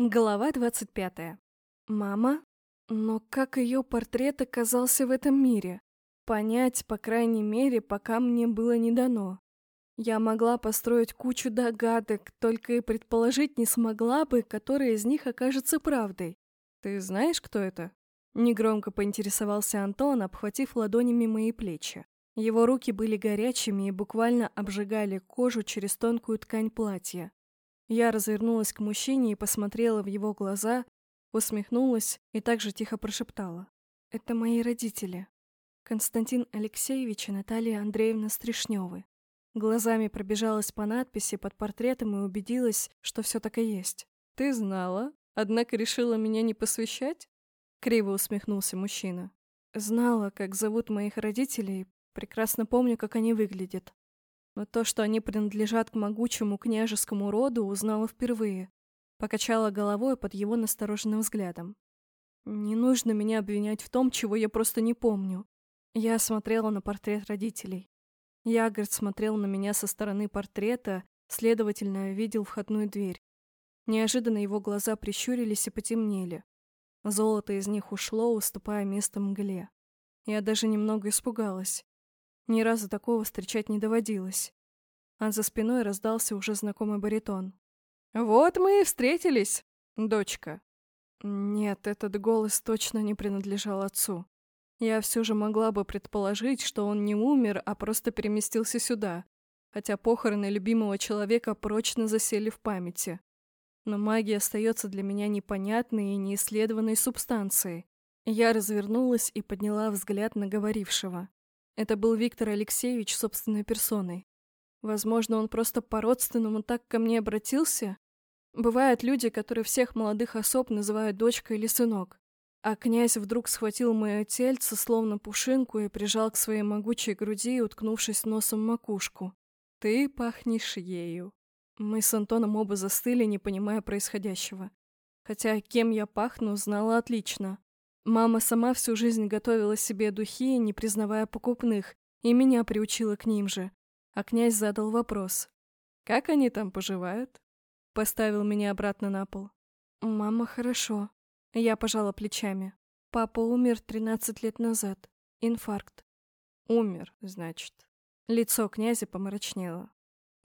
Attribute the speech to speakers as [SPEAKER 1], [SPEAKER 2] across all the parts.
[SPEAKER 1] Глава 25. Мама? Но как ее портрет оказался в этом мире? Понять, по крайней мере, пока мне было не дано. Я могла построить кучу догадок, только и предположить не смогла бы, которая из них окажется правдой. «Ты знаешь, кто это?» Негромко поинтересовался Антон, обхватив ладонями мои плечи. Его руки были горячими и буквально обжигали кожу через тонкую ткань платья. Я развернулась к мужчине и посмотрела в его глаза, усмехнулась и также тихо прошептала. «Это мои родители. Константин Алексеевич и Наталья Андреевна Стришневы». Глазами пробежалась по надписи под портретом и убедилась, что все так и есть.
[SPEAKER 2] «Ты знала, однако решила меня не посвящать?» Криво усмехнулся мужчина.
[SPEAKER 1] «Знала, как зовут моих родителей, прекрасно помню, как они выглядят но то, что они принадлежат к могучему княжескому роду, узнала впервые. Покачала головой под его настороженным взглядом. Не нужно меня обвинять в том, чего я просто не помню. Я смотрела на портрет родителей. Ягорд смотрел на меня со стороны портрета, следовательно, видел входную дверь. Неожиданно его глаза прищурились и потемнели. Золото из них ушло, уступая место мгле. Я даже немного испугалась. Ни разу такого встречать не доводилось. А за спиной раздался уже знакомый баритон.
[SPEAKER 2] «Вот мы и встретились, дочка».
[SPEAKER 1] Нет, этот голос точно не принадлежал отцу. Я все же могла бы предположить, что он не умер, а просто переместился сюда, хотя похороны любимого человека прочно засели в памяти. Но магия остается для меня непонятной и неисследованной субстанцией. Я развернулась и подняла взгляд на говорившего. Это был Виктор Алексеевич собственной персоной. Возможно, он просто по-родственному так ко мне обратился? Бывают люди, которые всех молодых особ называют дочка или сынок. А князь вдруг схватил мое тельце, словно пушинку, и прижал к своей могучей груди, уткнувшись носом в макушку. «Ты пахнешь ею». Мы с Антоном оба застыли, не понимая происходящего. Хотя кем я пахну, знала отлично. Мама сама всю жизнь готовила себе духи, не признавая покупных, и меня приучила к ним же. А князь задал вопрос. «Как они там поживают?» Поставил меня обратно на пол. «Мама хорошо». Я пожала плечами. Папа умер 13 лет назад. Инфаркт.
[SPEAKER 2] Умер, значит.
[SPEAKER 1] Лицо князя помрачнело.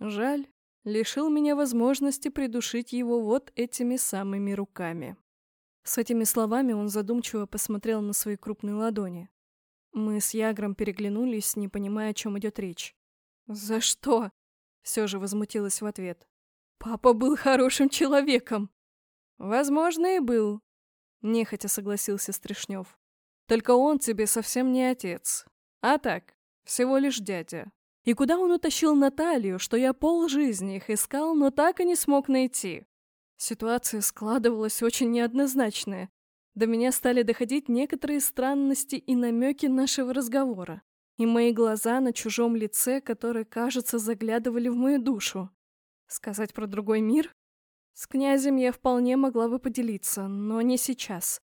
[SPEAKER 2] Жаль, лишил меня возможности придушить его вот этими самыми руками.
[SPEAKER 1] С этими словами он задумчиво посмотрел на свои крупные ладони. Мы с Ягром переглянулись, не понимая, о чем идет речь.
[SPEAKER 2] «За что?» — все же возмутилась в ответ. «Папа был хорошим человеком!» «Возможно, и был», — нехотя согласился Стришнев. «Только он тебе совсем не отец. А так, всего лишь дядя. И куда он утащил Наталью, что я полжизни их искал, но так и не смог найти?
[SPEAKER 1] Ситуация складывалась очень неоднозначная. До меня стали доходить некоторые странности и намеки нашего разговора. И мои глаза на чужом лице, которые, кажется, заглядывали в мою душу. Сказать про другой мир? С князем я вполне могла бы поделиться, но не сейчас.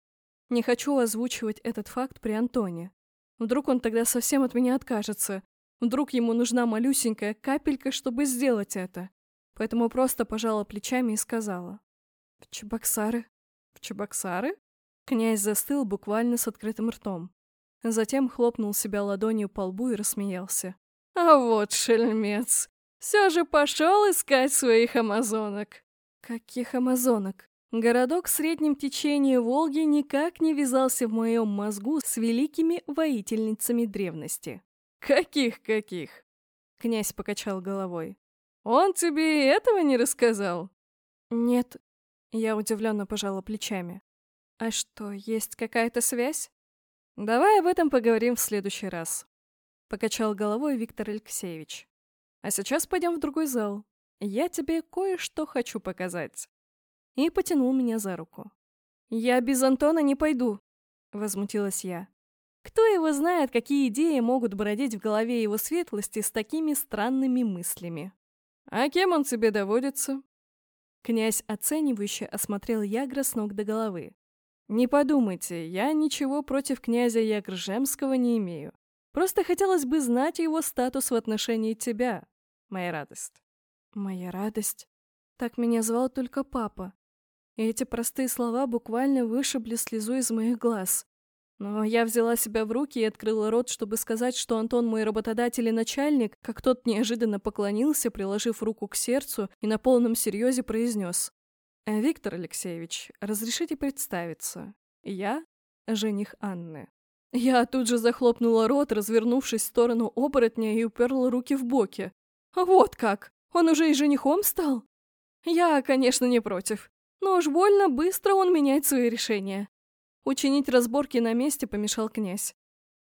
[SPEAKER 1] Не хочу озвучивать этот факт при Антоне. Вдруг он тогда совсем от меня откажется. Вдруг ему нужна малюсенькая капелька, чтобы сделать это. Поэтому просто пожала плечами и сказала. В Чебоксары.
[SPEAKER 2] В Чебоксары?
[SPEAKER 1] Князь застыл буквально с открытым ртом. Затем хлопнул себя ладонью по лбу и рассмеялся.
[SPEAKER 2] А вот шельмец. Все же пошел искать своих амазонок.
[SPEAKER 1] Каких амазонок? Городок в среднем течении Волги никак не вязался в моем мозгу с великими воительницами древности.
[SPEAKER 2] «Каких-каких?» Князь покачал головой. «Он тебе и этого не рассказал?»
[SPEAKER 1] «Нет, я удивленно пожала плечами. А что, есть какая-то связь?
[SPEAKER 2] Давай об этом поговорим в следующий раз. Покачал головой Виктор Алексеевич. А сейчас пойдем в другой зал. Я тебе кое-что хочу показать.
[SPEAKER 1] И потянул меня за руку. Я без Антона не пойду, возмутилась я. Кто его знает, какие идеи могут бродить в голове его светлости с такими странными мыслями.
[SPEAKER 2] А кем он тебе доводится?
[SPEAKER 1] Князь оценивающе осмотрел Ягра с ног до головы.
[SPEAKER 2] «Не подумайте, я ничего против князя Ягржемского не имею. Просто хотелось бы знать его статус в отношении тебя, моя радость».
[SPEAKER 1] «Моя радость? Так меня звал только папа. И эти простые слова буквально вышибли слезу из моих глаз. Но я взяла себя в руки и открыла рот, чтобы сказать, что Антон мой работодатель и начальник, как тот неожиданно поклонился, приложив руку к сердцу и на полном серьезе произнес. «Э, «Виктор Алексеевич, разрешите представиться. Я – жених Анны». Я тут же захлопнула рот, развернувшись в сторону оборотня и уперла руки в боки. «Вот как! Он уже и женихом стал?» «Я, конечно, не против. Но уж больно быстро он меняет свои решения. Учинить разборки на месте помешал князь.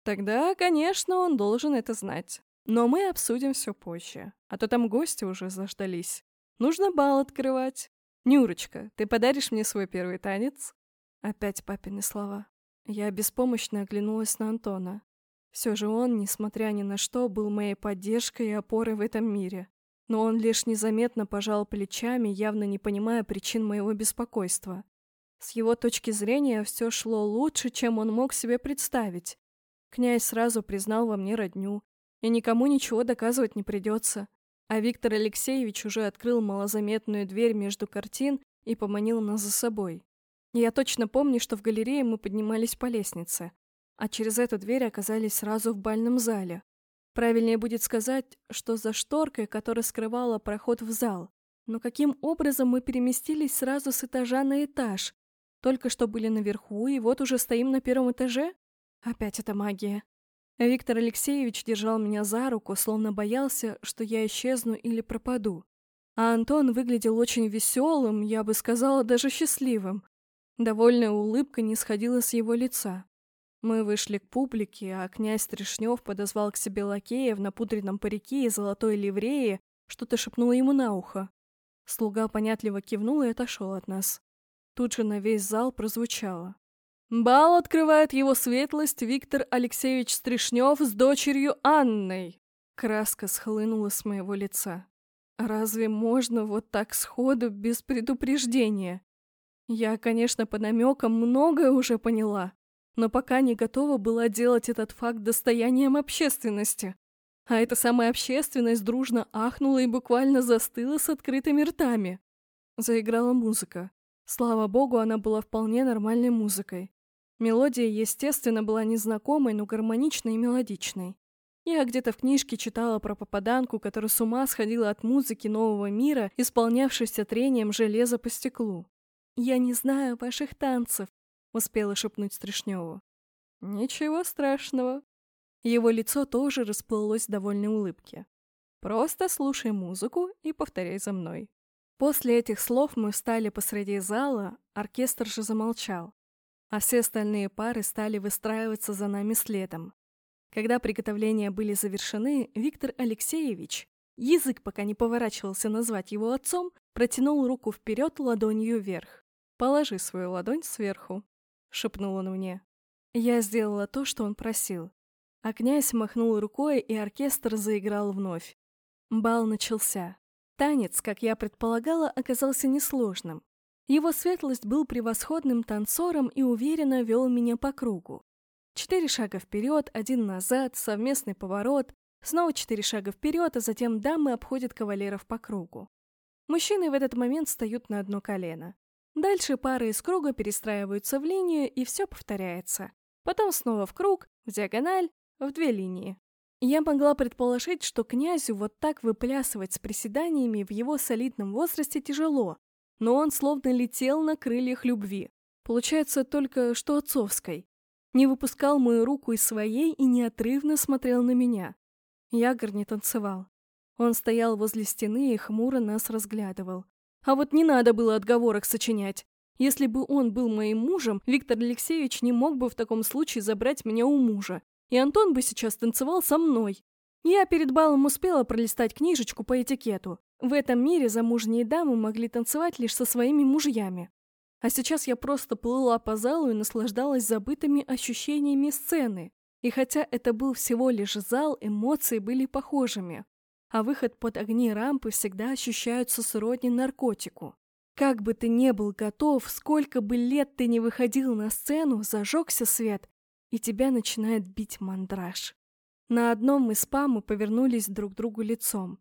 [SPEAKER 1] Тогда, конечно, он должен это знать. Но мы обсудим все позже, а то там гости уже заждались. Нужно бал открывать. Нюрочка, ты подаришь мне свой первый танец? Опять папины слова. Я беспомощно оглянулась на Антона. Все же он, несмотря ни на что, был моей поддержкой и опорой в этом мире. Но он лишь незаметно пожал плечами, явно не понимая причин моего беспокойства. С его точки зрения все шло лучше, чем он мог себе представить. Князь сразу признал во мне родню, и никому ничего доказывать не придется. А Виктор Алексеевич уже открыл малозаметную дверь между картин и поманил нас за собой. Я точно помню, что в галерее мы поднимались по лестнице, а через эту дверь оказались сразу в бальном зале. Правильнее будет сказать, что за шторкой, которая скрывала проход в зал. Но каким образом мы переместились сразу с этажа на этаж, только что были наверху, и вот уже стоим на первом этаже? Опять эта магия. Виктор Алексеевич держал меня за руку, словно боялся, что я исчезну или пропаду. А Антон выглядел очень веселым, я бы сказала, даже счастливым. Довольная улыбка не сходила с его лица. Мы вышли к публике, а князь Трешнев подозвал к себе лакея в напудренном парике и золотой ливрее, что-то шепнул ему на ухо. Слуга понятливо кивнул и отошел от нас. Тут же на весь зал прозвучало. «Бал открывает его светлость Виктор Алексеевич Стришнев с дочерью Анной!» Краска схлынула с моего лица. «Разве можно вот так сходу, без предупреждения?» Я, конечно, по намекам многое уже поняла, но пока не готова была делать этот факт достоянием общественности. А эта самая общественность дружно ахнула и буквально застыла с открытыми ртами. Заиграла музыка. Слава богу, она была вполне нормальной музыкой. Мелодия, естественно, была незнакомой, но гармоничной и мелодичной. Я где-то в книжке читала про попаданку, которая с ума сходила от музыки нового мира, исполнявшейся трением железа по стеклу. «Я не знаю ваших танцев», — успела шепнуть Стришневу. «Ничего страшного». Его лицо тоже расплылось в довольной улыбке. «Просто слушай музыку и повторяй за мной». После этих слов мы встали посреди зала, оркестр же замолчал, а все остальные пары стали выстраиваться за нами следом. Когда приготовления были завершены, Виктор Алексеевич, язык пока не поворачивался назвать его отцом, протянул руку вперед ладонью вверх. «Положи свою ладонь сверху», — шепнул он мне. Я сделала то, что он просил. А князь махнул рукой, и оркестр заиграл вновь. Бал начался. Танец, как я предполагала, оказался несложным. Его светлость был превосходным танцором и уверенно вел меня по кругу. Четыре шага вперед, один назад, совместный поворот, снова четыре шага вперед, а затем дамы обходят кавалеров по кругу. Мужчины в этот момент встают на одно колено. Дальше пары из круга перестраиваются в линию, и все повторяется. Потом снова в круг, в диагональ, в две линии. Я могла предположить, что князю вот так выплясывать с приседаниями в его солидном возрасте тяжело, но он словно летел на крыльях любви. Получается только, что отцовской. Не выпускал мою руку из своей и неотрывно смотрел на меня. Ягор не танцевал. Он стоял возле стены и хмуро нас разглядывал. А вот не надо было отговорок сочинять. Если бы он был моим мужем, Виктор Алексеевич не мог бы в таком случае забрать меня у мужа и Антон бы сейчас танцевал со мной. Я перед балом успела пролистать книжечку по этикету. В этом мире замужние дамы могли танцевать лишь со своими мужьями. А сейчас я просто плыла по залу и наслаждалась забытыми ощущениями сцены. И хотя это был всего лишь зал, эмоции были похожими. А выход под огни рампы всегда ощущаются сродни наркотику. Как бы ты не был готов, сколько бы лет ты не выходил на сцену, зажегся свет, и тебя начинает бить мандраж. На одном из спа мы повернулись друг к другу лицом,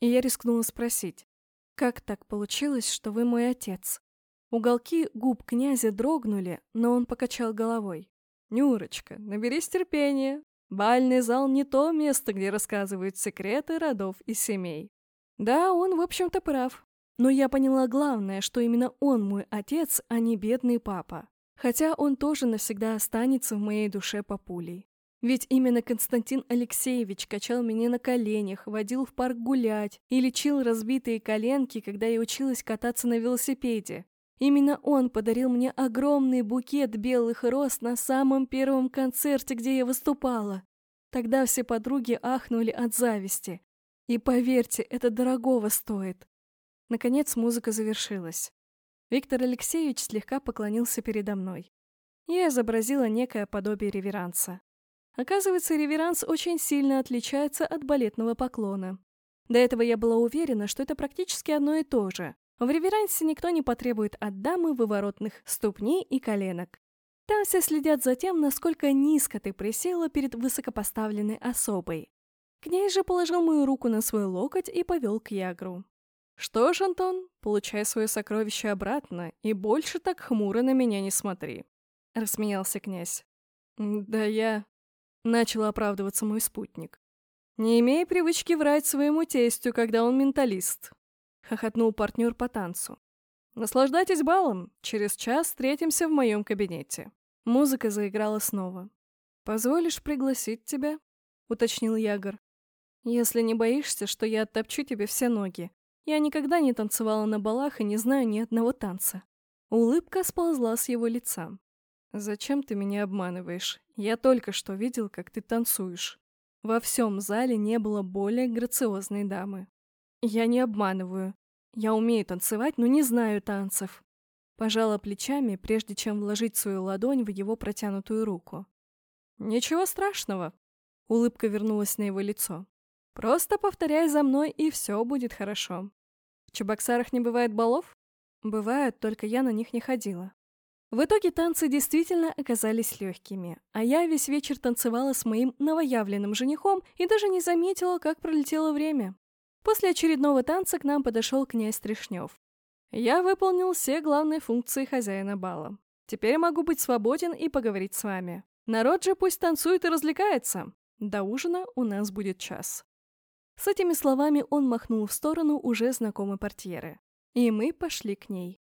[SPEAKER 1] и я рискнула спросить, «Как так получилось, что вы мой отец?» Уголки губ князя дрогнули, но он покачал головой. «Нюрочка, наберись терпения. Бальный зал не то место, где рассказывают секреты родов и семей. Да, он, в общем-то, прав. Но я поняла главное, что именно он мой отец, а не бедный папа. Хотя он тоже навсегда останется в моей душе папулей. Ведь именно Константин Алексеевич качал меня на коленях, водил в парк гулять и лечил разбитые коленки, когда я училась кататься на велосипеде. Именно он подарил мне огромный букет белых роз на самом первом концерте, где я выступала. Тогда все подруги ахнули от зависти. И поверьте, это дорогого стоит. Наконец музыка завершилась. Виктор Алексеевич слегка поклонился передо мной. Я изобразила некое подобие реверанса. Оказывается, реверанс очень сильно отличается от балетного поклона. До этого я была уверена, что это практически одно и то же. В реверансе никто не потребует от дамы выворотных ступней и коленок. Там все следят за тем, насколько низко ты присела перед высокопоставленной особой. Князь же положил мою руку на свой локоть и повел к Ягру. «Что ж, Антон, получай свое сокровище обратно и больше так хмуро на меня не смотри», — рассмеялся князь. «Да я...» — начал оправдываться мой спутник. «Не имей привычки врать своему тестю, когда он менталист», — хохотнул партнер по танцу. «Наслаждайтесь балом, через час встретимся в моем кабинете». Музыка заиграла снова. «Позволишь пригласить тебя?» — уточнил Ягор. «Если не боишься, что я оттопчу тебе все ноги. Я никогда не танцевала на балах и не знаю ни одного танца». Улыбка сползла с его лица. «Зачем ты меня обманываешь? Я только что видел, как ты танцуешь. Во всем зале не было более грациозной дамы. Я не обманываю. Я умею танцевать, но не знаю танцев». Пожала плечами, прежде чем вложить свою ладонь в его протянутую руку. «Ничего страшного». Улыбка вернулась на его лицо. «Просто повторяй за мной, и все будет хорошо. В Чебоксарах не бывает балов?» «Бывают, только я на них не ходила». В итоге танцы действительно оказались легкими, а я весь вечер танцевала с моим новоявленным женихом и даже не заметила, как пролетело время. После очередного танца к нам подошел князь Трешнев. Я выполнил все главные функции хозяина бала. Теперь могу быть свободен и поговорить с вами. Народ же пусть танцует и развлекается. До ужина у нас будет час. С этими словами он махнул в сторону уже знакомой портьеры. И мы пошли к ней.